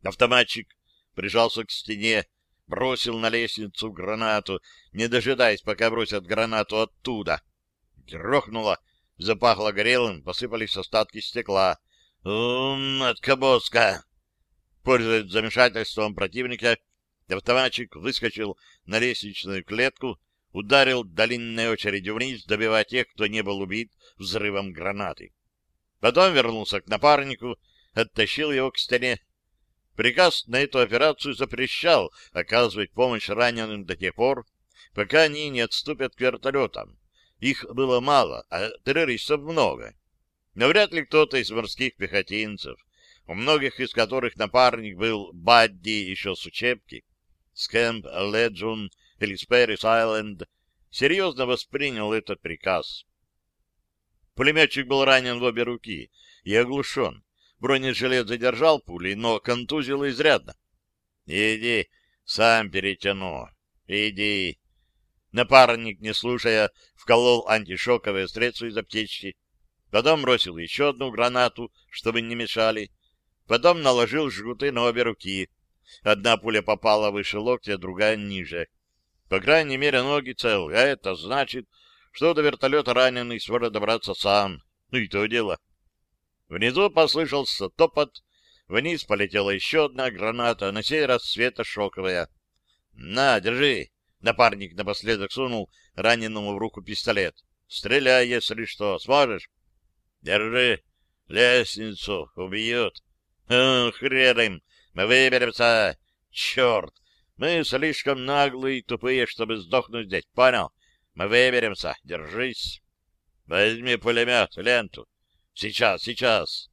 Автоматчик прижался к стене, бросил на лестницу гранату, не дожидаясь, пока бросят гранату оттуда. Грохнуло, запахло горелым, посыпались остатки стекла. «Ум, откобоска!» Пользуясь замешательством противника, автоматчик выскочил на лестничную клетку, ударил длинной очередью вниз, добивая тех, кто не был убит взрывом гранаты. Потом вернулся к напарнику, оттащил его к стене, Приказ на эту операцию запрещал оказывать помощь раненым до тех пор, пока они не отступят к вертолетам. Их было мало, а террористов много. Но вряд ли кто-то из морских пехотинцев, у многих из которых напарник был Бадди еще с учебки, с Кэмп Леджун или Спэрис Айленд, серьезно воспринял этот приказ. Пулеметчик был ранен в обе руки и оглушен. Бронежилет задержал пули, но контузил изрядно. — Иди, сам перетяну. Иди. Напарник, не слушая, вколол антишоковое средство из аптечки. Потом бросил еще одну гранату, чтобы не мешали. Потом наложил жгуты на обе руки. Одна пуля попала выше локтя, другая ниже. По крайней мере, ноги цел, а это значит, что до вертолета раненый сможет добраться сам. Ну и то дело. Внизу послышался топот, вниз полетела еще одна граната, на сей раз светошоковая. — На, держи! — напарник напоследок сунул раненому в руку пистолет. — Стреляй, если что, сможешь? — Держи! Лестницу убьют! — Хрен им! Мы выберемся! Черт! Мы слишком наглые и тупые, чтобы сдохнуть здесь, понял? Мы выберемся, держись. Возьми пулемет, ленту. Сейчас, сейчас.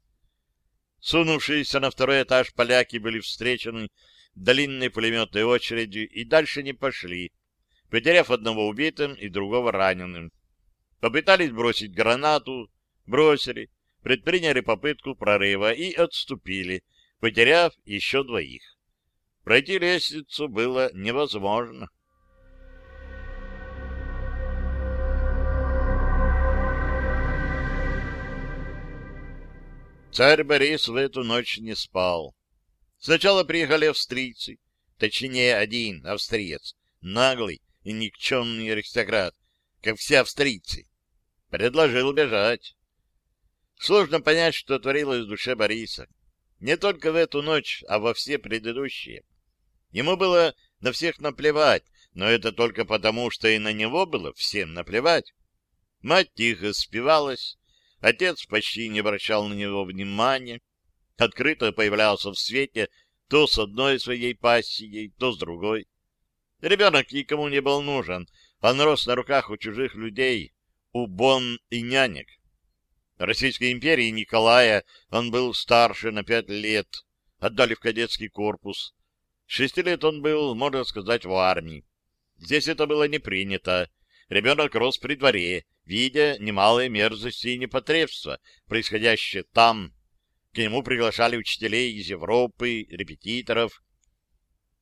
Сунувшиеся на второй этаж поляки были встречены длинной пулеметной очередью и дальше не пошли, потеряв одного убитым и другого раненым. Попытались бросить гранату, бросили, предприняли попытку прорыва и отступили, потеряв еще двоих. Пройти лестницу было невозможно. Царь Борис в эту ночь не спал. Сначала приехали австрийцы, точнее один австриец, наглый и никчемный аристократ, как все австрийцы. Предложил бежать. Сложно понять, что творилось в душе Бориса. Не только в эту ночь, а во все предыдущие. Ему было на всех наплевать, но это только потому, что и на него было всем наплевать. Мать тихо спивалась, отец почти не обращал на него внимания, открыто появлялся в свете то с одной своей пассией, то с другой. Ребенок никому не был нужен, он рос на руках у чужих людей, у бон и нянек. Российской империи Николая он был старше на пять лет, отдали в кадетский корпус, Шести лет он был, можно сказать, в армии. Здесь это было не принято. Ребенок рос при дворе, видя немалые мерзости и непотребства, происходящие там. К нему приглашали учителей из Европы, репетиторов.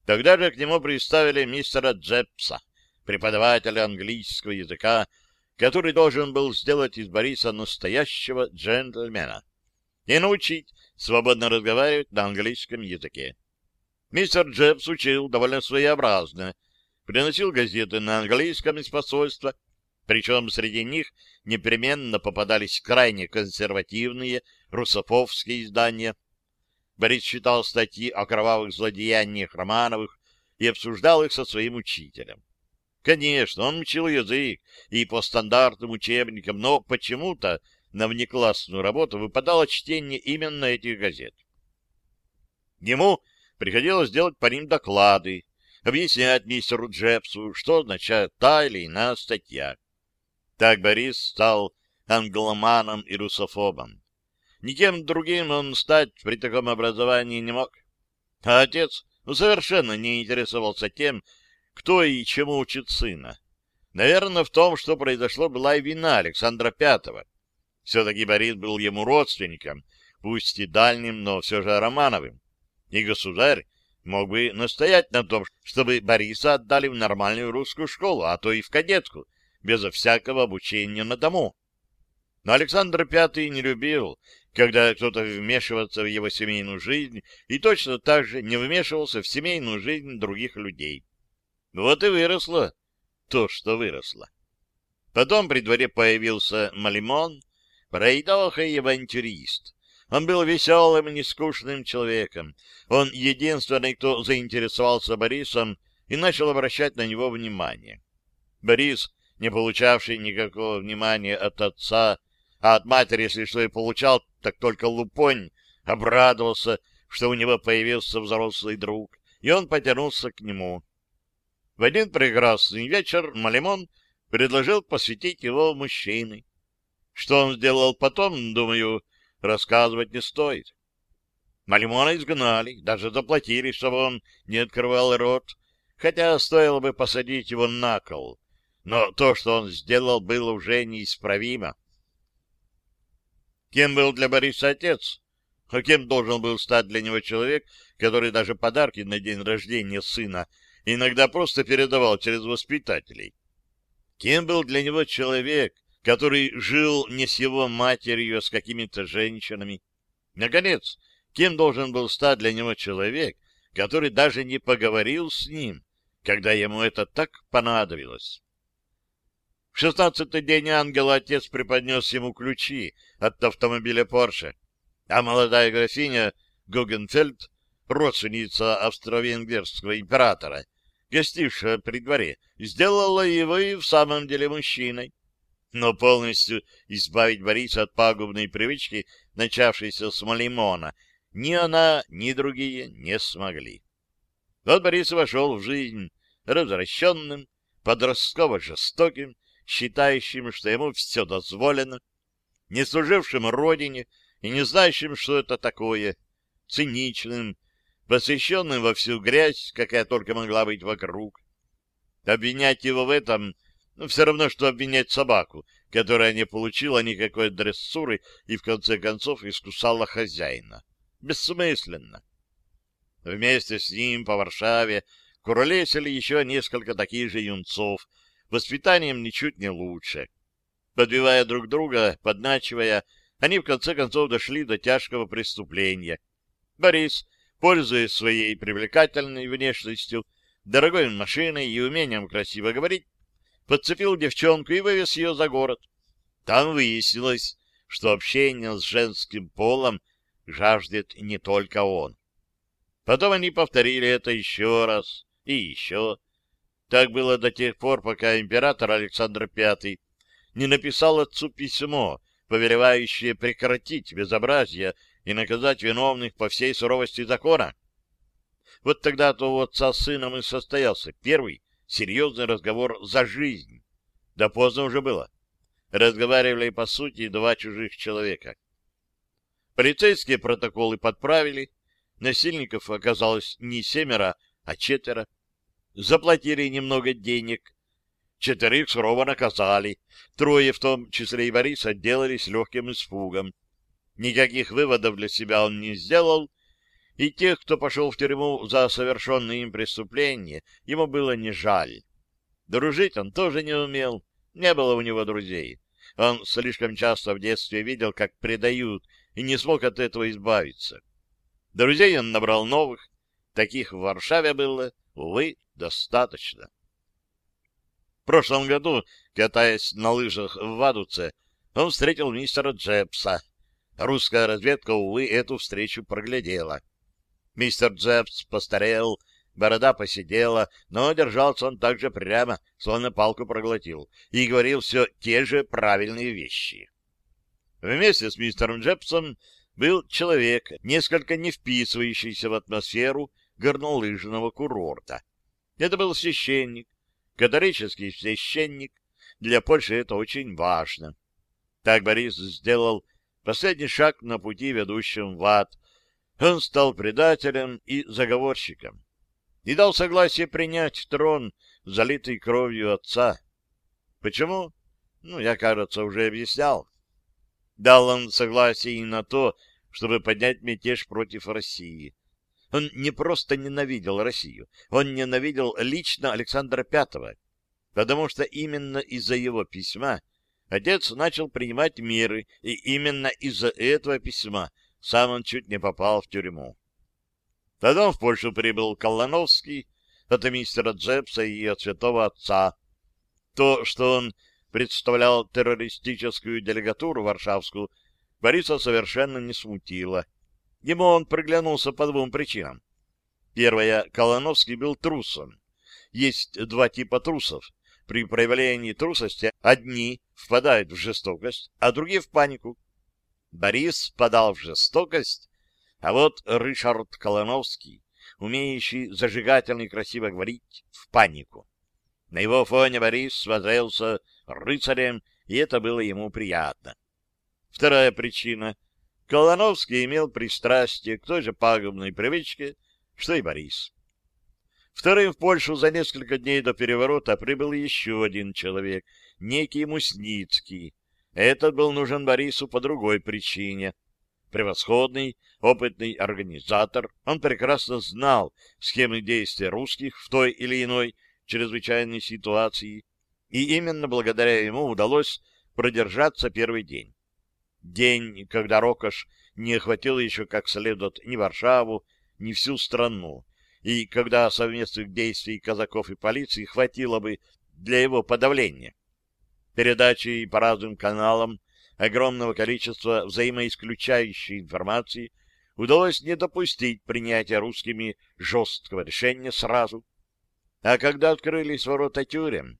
Тогда же к нему представили мистера Джепса, преподавателя английского языка, который должен был сделать из Бориса настоящего джентльмена и научить свободно разговаривать на английском языке. Мистер Джебс учил довольно своеобразно. Приносил газеты на английском из посольства, причем среди них непременно попадались крайне консервативные русофовские издания. Борис читал статьи о кровавых злодеяниях Романовых и обсуждал их со своим учителем. Конечно, он учил язык и по стандартным учебникам, но почему-то на внеклассную работу выпадало чтение именно этих газет. Ему приходилось делать по ним доклады, объяснять мистеру Джепсу, что означает та или иная статья. Так Борис стал англоманом и русофобом. Никем другим он стать при таком образовании не мог. А отец совершенно не интересовался тем, кто и чему учит сына. Наверное, в том, что произошло, была и вина Александра Пятого. Все-таки Борис был ему родственником, пусть и дальним, но все же Романовым и государь мог бы настоять на том, чтобы Бориса отдали в нормальную русскую школу, а то и в кадетку, без всякого обучения на дому. Но Александр V не любил, когда кто-то вмешивался в его семейную жизнь и точно так же не вмешивался в семейную жизнь других людей. Вот и выросло то, что выросло. Потом при дворе появился Малимон, пройдоха и авантюрист, он был веселым и нескучным человеком. Он единственный, кто заинтересовался Борисом и начал обращать на него внимание. Борис, не получавший никакого внимания от отца, а от матери, если что и получал, так только лупонь, обрадовался, что у него появился взрослый друг, и он потянулся к нему. В один прекрасный вечер Малимон предложил посвятить его мужчиной. Что он сделал потом, думаю, рассказывать не стоит. Малимона изгнали, даже заплатили, чтобы он не открывал рот, хотя стоило бы посадить его на кол. но то, что он сделал, было уже неисправимо. Кем был для Бориса отец? А кем должен был стать для него человек, который даже подарки на день рождения сына иногда просто передавал через воспитателей? Кем был для него человек, который жил не с его матерью, а с какими-то женщинами? Наконец, кем должен был стать для него человек, который даже не поговорил с ним, когда ему это так понадобилось? В шестнадцатый день ангела отец преподнес ему ключи от автомобиля Порше, а молодая графиня Гогенфельд, родственница австро-венгерского императора, гостившая при дворе, сделала его и в самом деле мужчиной. Но полностью избавить Бориса от пагубной привычки, начавшейся с Малимона, ни она, ни другие не смогли. Вот Борис вошел в жизнь развращенным, подростково жестоким, считающим, что ему все дозволено, не служившим родине и не знающим, что это такое, циничным, посвященным во всю грязь, какая только могла быть вокруг. Обвинять его в этом ну, все равно, что обвинять собаку, которая не получила никакой дрессуры и в конце концов искусала хозяина. Бессмысленно. Вместе с ним по Варшаве куролесили еще несколько таких же юнцов, воспитанием ничуть не лучше. Подбивая друг друга, подначивая, они в конце концов дошли до тяжкого преступления. Борис, пользуясь своей привлекательной внешностью, дорогой машиной и умением красиво говорить, подцепил девчонку и вывез ее за город. Там выяснилось, что общение с женским полом жаждет не только он. Потом они повторили это еще раз и еще. Так было до тех пор, пока император Александр V не написал отцу письмо, повелевающее прекратить безобразие и наказать виновных по всей суровости закона. Вот тогда-то у отца с сыном и состоялся первый серьезный разговор за жизнь. Да поздно уже было. Разговаривали, по сути, два чужих человека. Полицейские протоколы подправили. Насильников оказалось не семеро, а четверо заплатили немного денег. Четверых сурово наказали. Трое, в том числе и Борис, отделались легким испугом. Никаких выводов для себя он не сделал, и тех, кто пошел в тюрьму за совершенное им преступление, ему было не жаль. Дружить он тоже не умел, не было у него друзей. Он слишком часто в детстве видел, как предают, и не смог от этого избавиться. Друзей он набрал новых, таких в Варшаве было, увы, достаточно. В прошлом году, катаясь на лыжах в Вадуце, он встретил мистера Джепса. Русская разведка, увы, эту встречу проглядела. Мистер Джепс постарел, борода посидела, но держался он так же прямо, словно палку проглотил, и говорил все те же правильные вещи. Вместе с мистером Джепсом был человек, несколько не вписывающийся в атмосферу горнолыжного курорта. Это был священник, католический священник. Для Польши это очень важно. Так Борис сделал последний шаг на пути, ведущем в ад. Он стал предателем и заговорщиком. И дал согласие принять трон, залитый кровью отца. Почему? Ну, я, кажется, уже объяснял. Дал он согласие и на то, чтобы поднять мятеж против России. Он не просто ненавидел Россию, он ненавидел лично Александра V, потому что именно из-за его письма отец начал принимать меры, и именно из-за этого письма сам он чуть не попал в тюрьму. Тогда в Польшу прибыл Колоновский от мистера Джепса и от святого отца. То, что он представлял террористическую делегатуру варшавскую, Бориса совершенно не смутило. Ему он приглянулся по двум причинам. Первая, Колоновский был трусом. Есть два типа трусов. При проявлении трусости одни впадают в жестокость, а другие в панику. Борис впадал в жестокость, а вот Ришард Колоновский, умеющий зажигательно и красиво говорить, в панику. На его фоне Борис смотрелся рыцарем, и это было ему приятно. Вторая причина — Колоновский имел пристрастие к той же пагубной привычке, что и Борис. Вторым в Польшу за несколько дней до переворота прибыл еще один человек, некий Мусницкий. Этот был нужен Борису по другой причине. Превосходный, опытный организатор, он прекрасно знал схемы действия русских в той или иной чрезвычайной ситуации, и именно благодаря ему удалось продержаться первый день. День, когда Рокош не охватил еще как следует ни Варшаву, ни всю страну, и когда совместных действий казаков и полиции хватило бы для его подавления. Передачи по разным каналам огромного количества взаимоисключающей информации удалось не допустить принятия русскими жесткого решения сразу. А когда открылись ворота тюрем,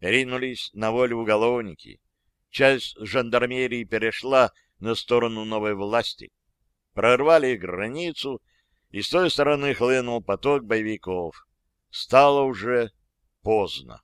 ринулись на волю уголовники. Часть жандармерии перешла на сторону новой власти. Прорвали границу, и с той стороны хлынул поток боевиков. Стало уже поздно.